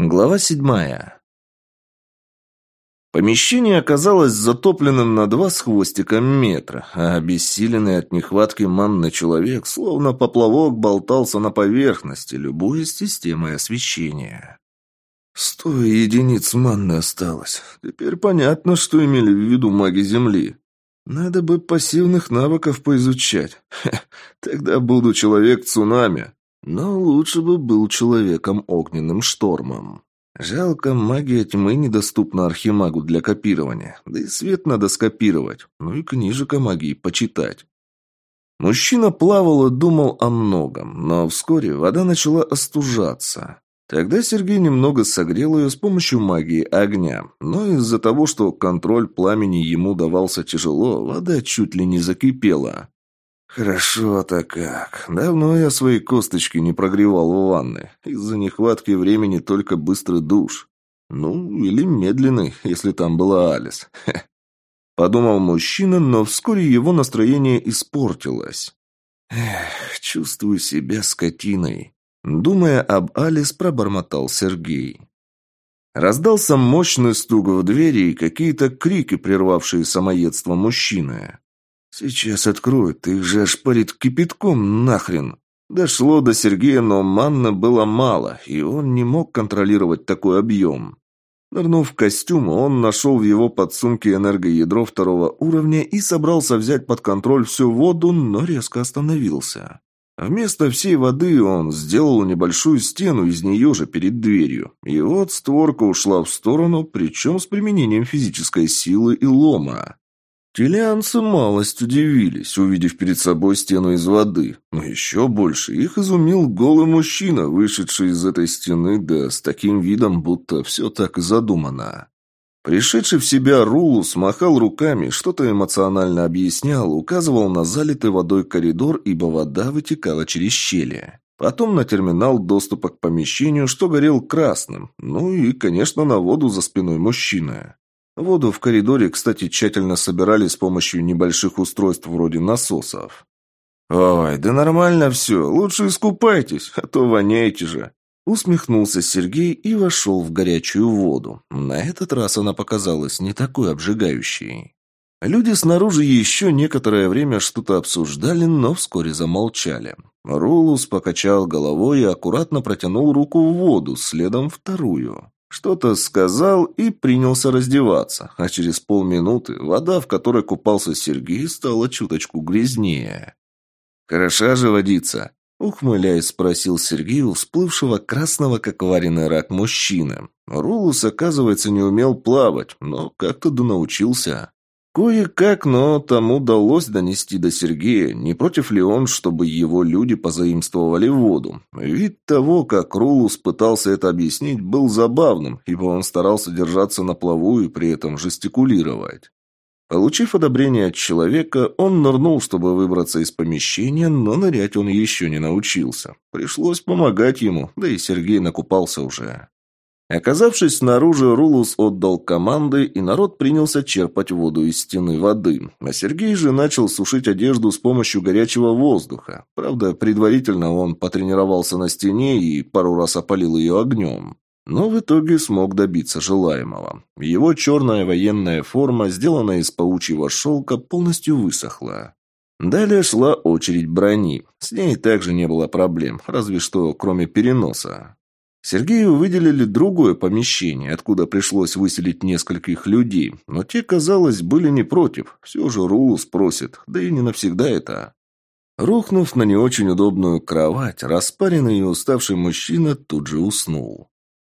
Глава седьмая. Помещение оказалось затопленным на два с хвостиком метра, а обессиленный от нехватки манны человек, словно поплавок, болтался на поверхности, любуясь системой освещения. Сто единиц манны осталось. Теперь понятно, что имели в виду маги Земли. Надо бы пассивных навыков поизучать. Хе, тогда буду человек-цунами. Но лучше бы был человеком огненным штормом. Жалко, магия тьмы недоступна архимагу для копирования. Да и свет надо скопировать. Ну и книжек о магии почитать. Мужчина плавал и думал о многом, но вскоре вода начала остужаться. Тогда Сергей немного согрел ее с помощью магии огня, но из-за того, что контроль пламени ему давался тяжело, вода чуть ли не закипела. «Хорошо-то как. Давно я свои косточки не прогревал в ванны. Из-за нехватки времени только быстрый душ. Ну, или медленный, если там была Алис. Хе. Подумал мужчина, но вскоре его настроение испортилось. Эх, чувствую себя скотиной. Думая об Алис, пробормотал Сергей. Раздался мощный стук в двери и какие-то крики, прервавшие самоедство мужчины. «Сейчас откроют, их же ошпарит кипятком нахрен!» Дошло до Сергея, но манны было мало, и он не мог контролировать такой объем. Нырнув в костюм, он нашел в его подсумке энергоядро второго уровня и собрался взять под контроль всю воду, но резко остановился. Вместо всей воды он сделал небольшую стену из нее же перед дверью. И вот створка ушла в сторону, причем с применением физической силы и лома. Телианцы малость удивились, увидев перед собой стену из воды. Но еще больше их изумил голый мужчина, вышедший из этой стены, да с таким видом, будто все так и задумано. Пришедший в себя Рулу смахал руками, что-то эмоционально объяснял, указывал на залитый водой коридор, ибо вода вытекала через щели. Потом на терминал доступа к помещению, что горел красным. Ну и, конечно, на воду за спиной мужчины. Воду в коридоре, кстати, тщательно собирали с помощью небольших устройств вроде насосов. «Ой, да нормально все, лучше искупайтесь, а то воняете же», Усмехнулся Сергей и вошел в горячую воду. На этот раз она показалась не такой обжигающей. Люди снаружи еще некоторое время что-то обсуждали, но вскоре замолчали. Рулус покачал головой и аккуратно протянул руку в воду, следом вторую. Что-то сказал и принялся раздеваться, а через полминуты вода, в которой купался Сергей, стала чуточку грязнее. «Хороша же водица», Ухмыляясь, спросил Сергей у всплывшего красного, как вареный рак, мужчины. Рулус, оказывается, не умел плавать, но как-то да научился. Кое-как, но тому удалось донести до Сергея, не против ли он, чтобы его люди позаимствовали воду. Вид того, как Рулус пытался это объяснить, был забавным, ибо он старался держаться на плаву и при этом жестикулировать. Получив одобрение от человека, он нырнул, чтобы выбраться из помещения, но нырять он еще не научился. Пришлось помогать ему, да и Сергей накупался уже. Оказавшись снаружи, Рулус отдал команды, и народ принялся черпать воду из стены воды. А Сергей же начал сушить одежду с помощью горячего воздуха. Правда, предварительно он потренировался на стене и пару раз опалил ее огнем но в итоге смог добиться желаемого. Его черная военная форма, сделанная из паучьего шелка, полностью высохла. Далее шла очередь брони. С ней также не было проблем, разве что кроме переноса. Сергею выделили другое помещение, откуда пришлось выселить нескольких людей, но те, казалось, были не против. Все же Рулу спросит, да и не навсегда это. Рухнув на не очень удобную кровать, распаренный и уставший мужчина тут же уснул.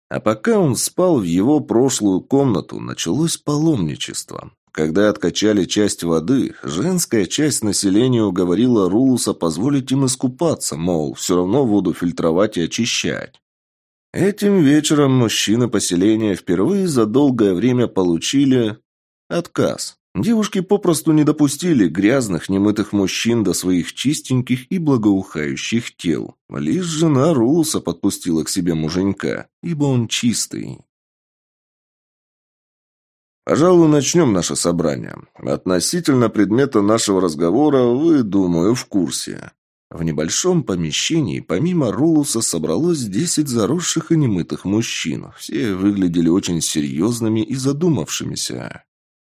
А пока он спал в его прошлую комнату, началось паломничество. Когда откачали часть воды, женская часть населения уговорила Рулуса позволить им искупаться, мол, все равно воду фильтровать и очищать. Этим вечером мужчины поселения впервые за долгое время получили отказ. Девушки попросту не допустили грязных, немытых мужчин до своих чистеньких и благоухающих тел. Лишь жена Рулуса подпустила к себе муженька, ибо он чистый. Пожалуй, начнем наше собрание. Относительно предмета нашего разговора вы, думаю, в курсе. В небольшом помещении помимо Рулуса собралось десять заросших и немытых мужчин. Все выглядели очень серьезными и задумавшимися.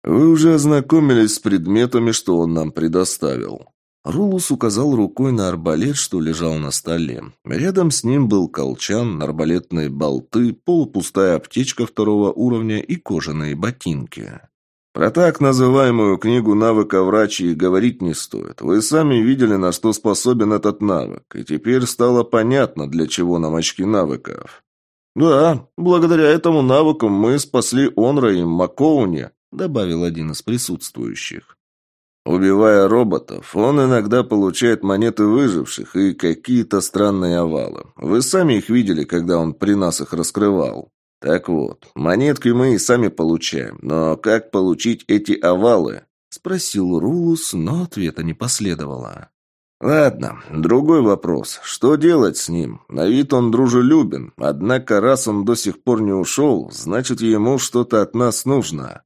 «Вы уже ознакомились с предметами, что он нам предоставил». Рулус указал рукой на арбалет, что лежал на столе. Рядом с ним был колчан, арбалетные болты, полупустая аптечка второго уровня и кожаные ботинки. Про так называемую книгу навыка врачи говорить не стоит. Вы сами видели, на что способен этот навык, и теперь стало понятно, для чего нам очки навыков. «Да, благодаря этому навыку мы спасли Онра и Макоуни», добавил один из присутствующих. Убивая роботов, он иногда получает монеты выживших и какие-то странные овалы. Вы сами их видели, когда он при нас их раскрывал. Так вот, монетки мы и сами получаем, но как получить эти овалы? Спросил Рулус, но ответа не последовало. Ладно, другой вопрос. Что делать с ним? На вид он дружелюбен, однако раз он до сих пор не ушел, значит ему что-то от нас нужно.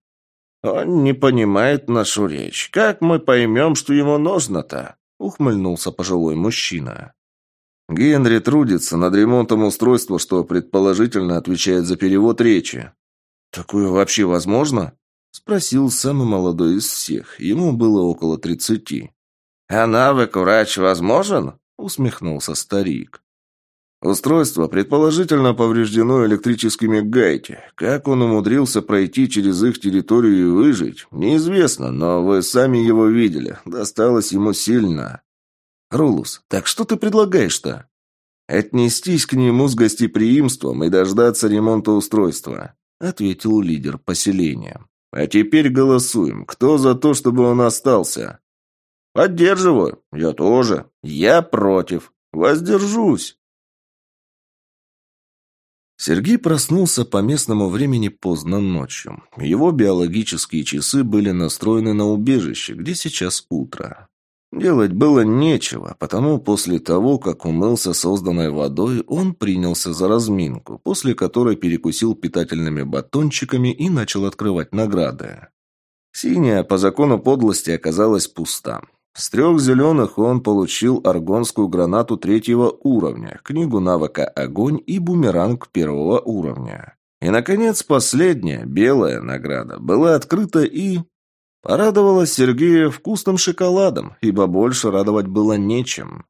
«Он не понимает нашу речь. Как мы поймем, что ему нужно-то?» — ухмыльнулся пожилой мужчина. Генри трудится над ремонтом устройства, что предположительно отвечает за перевод речи. «Такое вообще возможно?» — спросил самый молодой из всех. Ему было около тридцати. «А навык врач возможен?» — усмехнулся старик. Устройство предположительно повреждено электрическими гайки. Как он умудрился пройти через их территорию и выжить, неизвестно, но вы сами его видели. Досталось ему сильно. Рулус, так что ты предлагаешь-то? Отнестись к нему с гостеприимством и дождаться ремонта устройства, ответил лидер поселения. А теперь голосуем. Кто за то, чтобы он остался? Поддерживаю. Я тоже. Я против. Воздержусь. Сергей проснулся по местному времени поздно ночью. Его биологические часы были настроены на убежище, где сейчас утро. Делать было нечего, потому после того, как умылся созданной водой, он принялся за разминку, после которой перекусил питательными батончиками и начал открывать награды. Синяя по закону подлости оказалась пуста. С трех зеленых он получил аргонскую гранату третьего уровня, книгу навыка «Огонь» и бумеранг первого уровня. И, наконец, последняя, белая награда, была открыта и... Порадовала Сергея вкусным шоколадом, ибо больше радовать было нечем.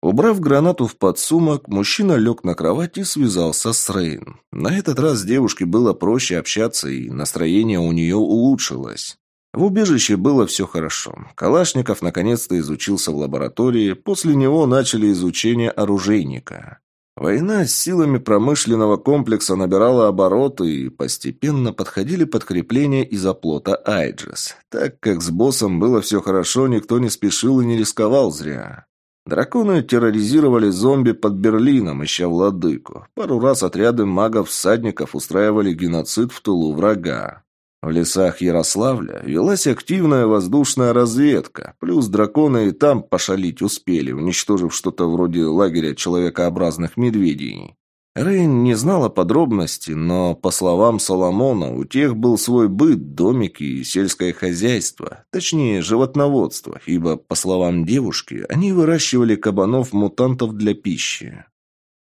Убрав гранату в подсумок, мужчина лег на кровать и связался с Рейн. На этот раз девушке было проще общаться, и настроение у нее улучшилось. В убежище было все хорошо. Калашников наконец-то изучился в лаборатории, после него начали изучение оружейника. Война с силами промышленного комплекса набирала обороты и постепенно подходили подкрепления из оплота Айджес. Так как с боссом было все хорошо, никто не спешил и не рисковал зря. Драконы терроризировали зомби под Берлином, ища владыку. Пару раз отряды магов-всадников устраивали геноцид в тылу врага. В лесах Ярославля велась активная воздушная разведка, плюс драконы и там пошалить успели, уничтожив что-то вроде лагеря человекообразных медведей. Рейн не знала подробностей, но, по словам Соломона, у тех был свой быт, домики и сельское хозяйство, точнее, животноводство, ибо, по словам девушки, они выращивали кабанов-мутантов для пищи.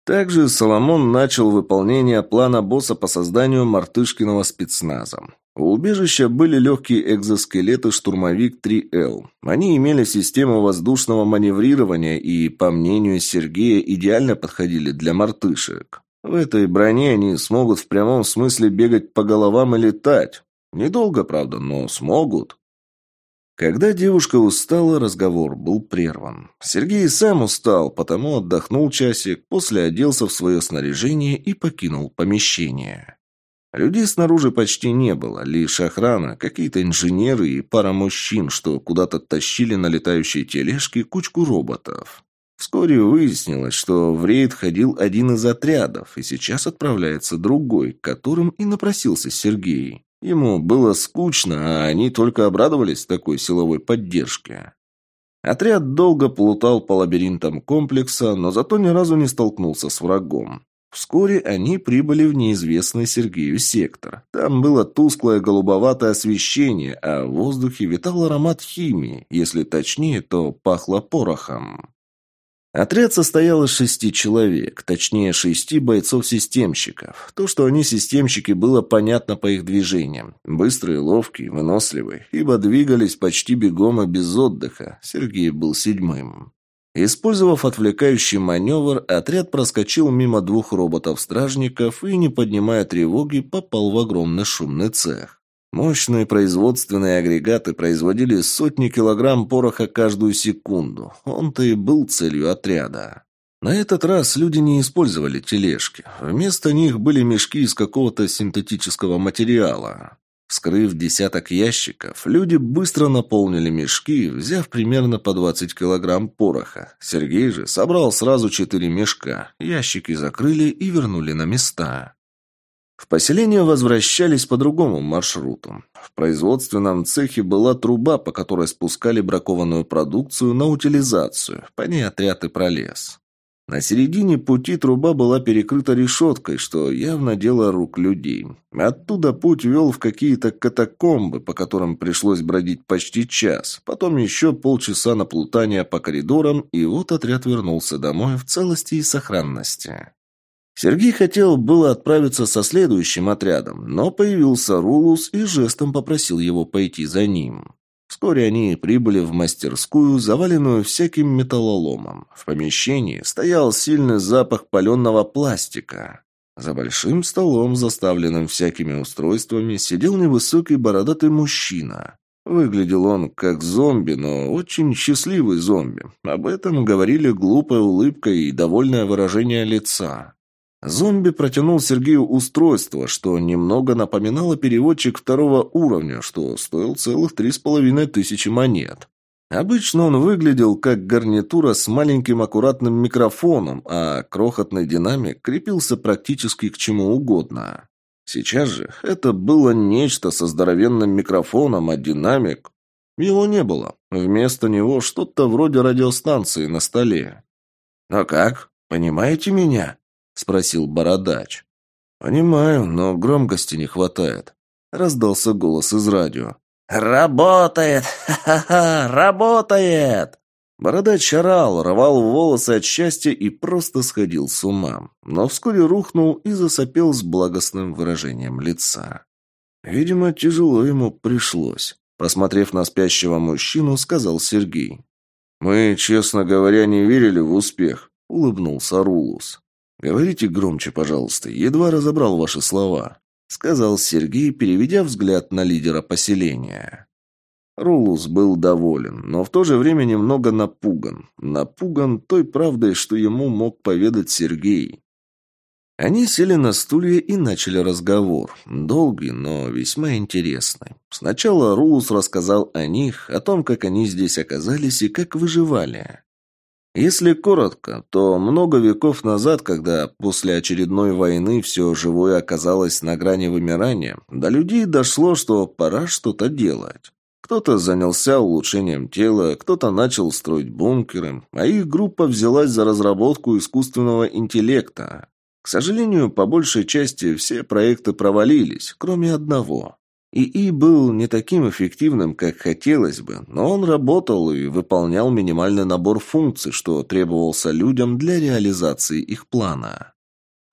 Также Соломон начал выполнение плана босса по созданию мартышкиного спецназа. У убежища были легкие экзоскелеты «Штурмовик-3Л». Они имели систему воздушного маневрирования и, по мнению Сергея, идеально подходили для мартышек. В этой броне они смогут в прямом смысле бегать по головам и летать. Недолго, правда, но смогут. Когда девушка устала, разговор был прерван. Сергей сам устал, потому отдохнул часик, после оделся в свое снаряжение и покинул помещение. Людей снаружи почти не было, лишь охрана, какие-то инженеры и пара мужчин, что куда-то тащили на летающей тележке кучку роботов. Вскоре выяснилось, что в рейд ходил один из отрядов, и сейчас отправляется другой, к которым и напросился Сергей. Ему было скучно, а они только обрадовались такой силовой поддержке. Отряд долго плутал по лабиринтам комплекса, но зато ни разу не столкнулся с врагом. Вскоре они прибыли в неизвестный Сергею сектор. Там было тусклое голубоватое освещение, а в воздухе витал аромат химии. Если точнее, то пахло порохом. Отряд состоял из шести человек, точнее шести бойцов-системщиков. То, что они системщики, было понятно по их движениям. Быстрые, ловкие, выносливые, ибо двигались почти бегом и без отдыха. Сергей был седьмым. Использовав отвлекающий маневр, отряд проскочил мимо двух роботов-стражников и, не поднимая тревоги, попал в огромный шумный цех. Мощные производственные агрегаты производили сотни килограмм пороха каждую секунду. Он-то и был целью отряда. На этот раз люди не использовали тележки. Вместо них были мешки из какого-то синтетического материала. Вскрыв десяток ящиков, люди быстро наполнили мешки, взяв примерно по 20 килограмм пороха. Сергей же собрал сразу четыре мешка. Ящики закрыли и вернули на места. В поселение возвращались по другому маршруту. В производственном цехе была труба, по которой спускали бракованную продукцию на утилизацию. По ней отряд и пролез. На середине пути труба была перекрыта решеткой, что явно дело рук людей. Оттуда путь вел в какие-то катакомбы, по которым пришлось бродить почти час. Потом еще полчаса на плутание по коридорам, и вот отряд вернулся домой в целости и сохранности. Сергей хотел было отправиться со следующим отрядом, но появился Рулус и жестом попросил его пойти за ним. Вскоре они прибыли в мастерскую, заваленную всяким металлоломом. В помещении стоял сильный запах паленого пластика. За большим столом, заставленным всякими устройствами, сидел невысокий бородатый мужчина. Выглядел он как зомби, но очень счастливый зомби. Об этом говорили глупая улыбка и довольное выражение лица. Зомби протянул Сергею устройство, что немного напоминало переводчик второго уровня, что стоил целых три с половиной тысячи монет. Обычно он выглядел как гарнитура с маленьким аккуратным микрофоном, а крохотный динамик крепился практически к чему угодно. Сейчас же это было нечто со здоровенным микрофоном, а динамик... Его не было. Вместо него что-то вроде радиостанции на столе. «Ну как, понимаете меня?» — спросил бородач. «Понимаю, но громкости не хватает», — раздался голос из радио. «Работает! Ха-ха-ха! Работает!» Бородач орал, рвал волосы от счастья и просто сходил с ума, но вскоре рухнул и засопел с благостным выражением лица. Видимо, тяжело ему пришлось. Посмотрев на спящего мужчину, сказал Сергей. «Мы, честно говоря, не верили в успех», — улыбнулся Рулус. «Говорите громче, пожалуйста, едва разобрал ваши слова», — сказал Сергей, переведя взгляд на лидера поселения. Рулус был доволен, но в то же время немного напуган. Напуган той правдой, что ему мог поведать Сергей. Они сели на стулья и начали разговор. Долгий, но весьма интересный. Сначала Рулус рассказал о них, о том, как они здесь оказались и как выживали. Если коротко, то много веков назад, когда после очередной войны все живое оказалось на грани вымирания, до людей дошло, что пора что-то делать. Кто-то занялся улучшением тела, кто-то начал строить бункеры, а их группа взялась за разработку искусственного интеллекта. К сожалению, по большей части все проекты провалились, кроме одного. ИИ был не таким эффективным, как хотелось бы, но он работал и выполнял минимальный набор функций, что требовался людям для реализации их плана.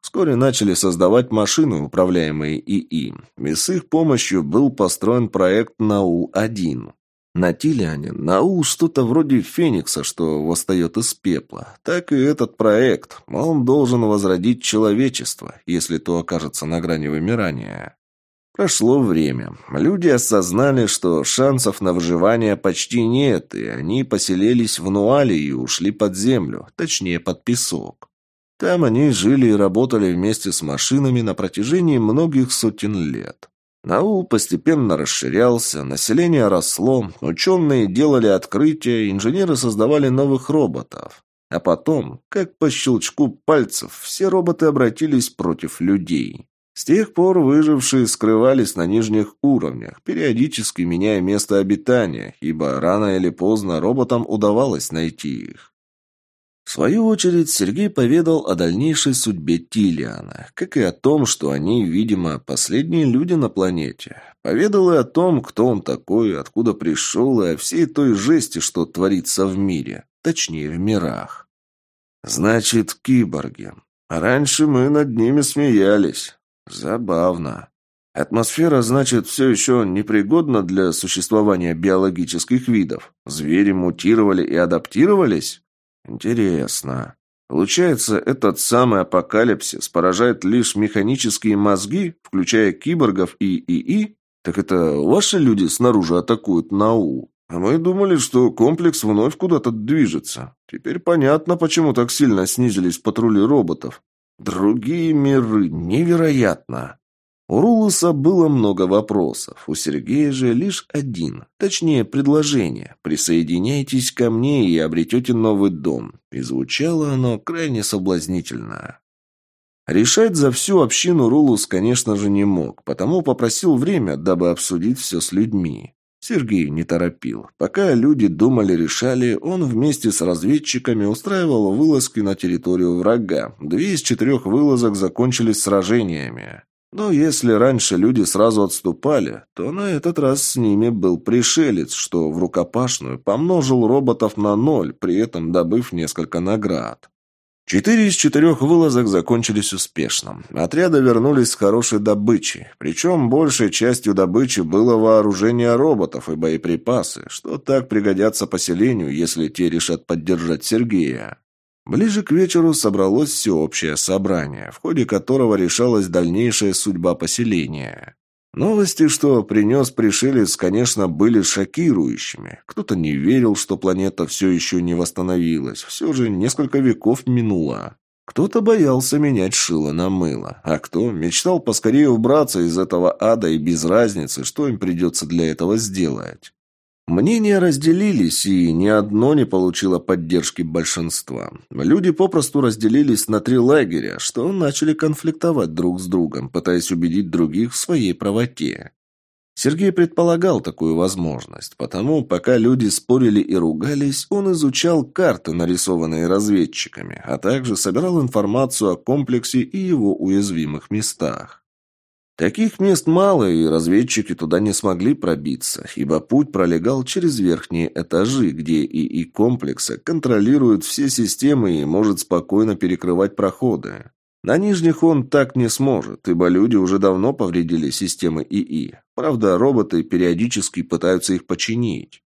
Вскоре начали создавать машины, управляемые ИИ, и с их помощью был построен проект Наул-1. На Тилиане Наул что-то вроде Феникса, что восстает из пепла. Так и этот проект. Он должен возродить человечество, если то окажется на грани вымирания. Прошло время. Люди осознали, что шансов на выживание почти нет, и они поселились в Нуале и ушли под землю, точнее под песок. Там они жили и работали вместе с машинами на протяжении многих сотен лет. Наул постепенно расширялся, население росло, ученые делали открытия, инженеры создавали новых роботов. А потом, как по щелчку пальцев, все роботы обратились против людей. С тех пор выжившие скрывались на нижних уровнях, периодически меняя место обитания, ибо рано или поздно роботам удавалось найти их. В свою очередь Сергей поведал о дальнейшей судьбе Тилиана, как и о том, что они, видимо, последние люди на планете. Поведал и о том, кто он такой, откуда пришел, и о всей той жести, что творится в мире, точнее в мирах. Значит, киборги. Раньше мы над ними смеялись. Забавно. Атмосфера, значит, все еще непригодна для существования биологических видов. Звери мутировали и адаптировались? Интересно. Получается, этот самый апокалипсис поражает лишь механические мозги, включая киборгов и ИИ? Так это ваши люди снаружи атакуют НАУ? А мы думали, что комплекс вновь куда-то движется. Теперь понятно, почему так сильно снизились патрули роботов. Другие миры невероятно. У Рулуса было много вопросов, у Сергея же лишь один, точнее предложение «Присоединяйтесь ко мне и обретете новый дом». И звучало оно крайне соблазнительно. Решать за всю общину Рулус, конечно же, не мог, потому попросил время, дабы обсудить все с людьми. Сергей не торопил. Пока люди думали-решали, он вместе с разведчиками устраивал вылазки на территорию врага. Две из четырех вылазок закончились сражениями. Но если раньше люди сразу отступали, то на этот раз с ними был пришелец, что в рукопашную помножил роботов на ноль, при этом добыв несколько наград. Четыре из четырех вылазок закончились успешно. Отряды вернулись с хорошей добычей. Причем большей частью добычи было вооружение роботов и боеприпасы, что так пригодятся поселению, если те решат поддержать Сергея. Ближе к вечеру собралось всеобщее собрание, в ходе которого решалась дальнейшая судьба поселения. Новости, что принес пришелец, конечно, были шокирующими. Кто-то не верил, что планета все еще не восстановилась. Все же несколько веков минуло. Кто-то боялся менять шило на мыло, а кто мечтал поскорее убраться из этого ада и без разницы, что им придется для этого сделать. Мнения разделились, и ни одно не получило поддержки большинства. Люди попросту разделились на три лагеря, что начали конфликтовать друг с другом, пытаясь убедить других в своей правоте. Сергей предполагал такую возможность, потому, пока люди спорили и ругались, он изучал карты, нарисованные разведчиками, а также собирал информацию о комплексе и его уязвимых местах. Таких мест мало, и разведчики туда не смогли пробиться, ибо путь пролегал через верхние этажи, где ИИ комплекса контролирует все системы и может спокойно перекрывать проходы. На нижних он так не сможет, ибо люди уже давно повредили системы ИИ. Правда, роботы периодически пытаются их починить.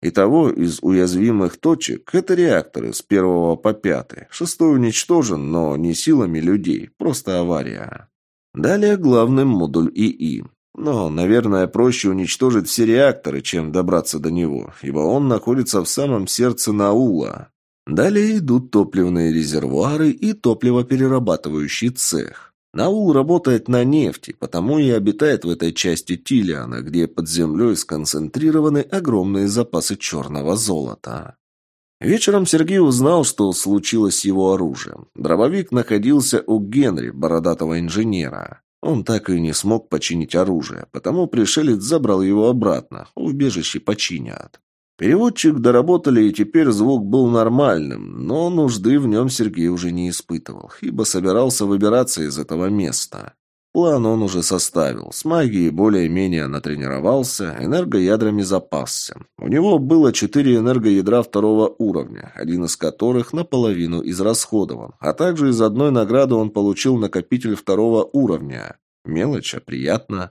Итого, из уязвимых точек – это реакторы с первого по пятый. Шестой уничтожен, но не силами людей, просто авария. Далее главный модуль ИИ. Но, наверное, проще уничтожить все реакторы, чем добраться до него, ибо он находится в самом сердце Наула. Далее идут топливные резервуары и топливоперерабатывающий цех. Наул работает на нефти, потому и обитает в этой части Тилиана, где под землей сконцентрированы огромные запасы черного золота. Вечером Сергей узнал, что случилось с его оружием. Дробовик находился у Генри, бородатого инженера. Он так и не смог починить оружие, потому пришелец забрал его обратно, убежище починят. Переводчик доработали, и теперь звук был нормальным, но нужды в нем Сергей уже не испытывал, ибо собирался выбираться из этого места. План он уже составил. С магией более-менее натренировался, энергоядрами запасся. У него было четыре энергоядра второго уровня, один из которых наполовину израсходован. А также из одной награды он получил накопитель второго уровня. Мелочь, а приятно.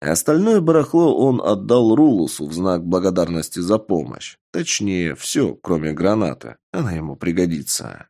Остальное барахло он отдал Рулусу в знак благодарности за помощь. Точнее, все, кроме гранаты. Она ему пригодится.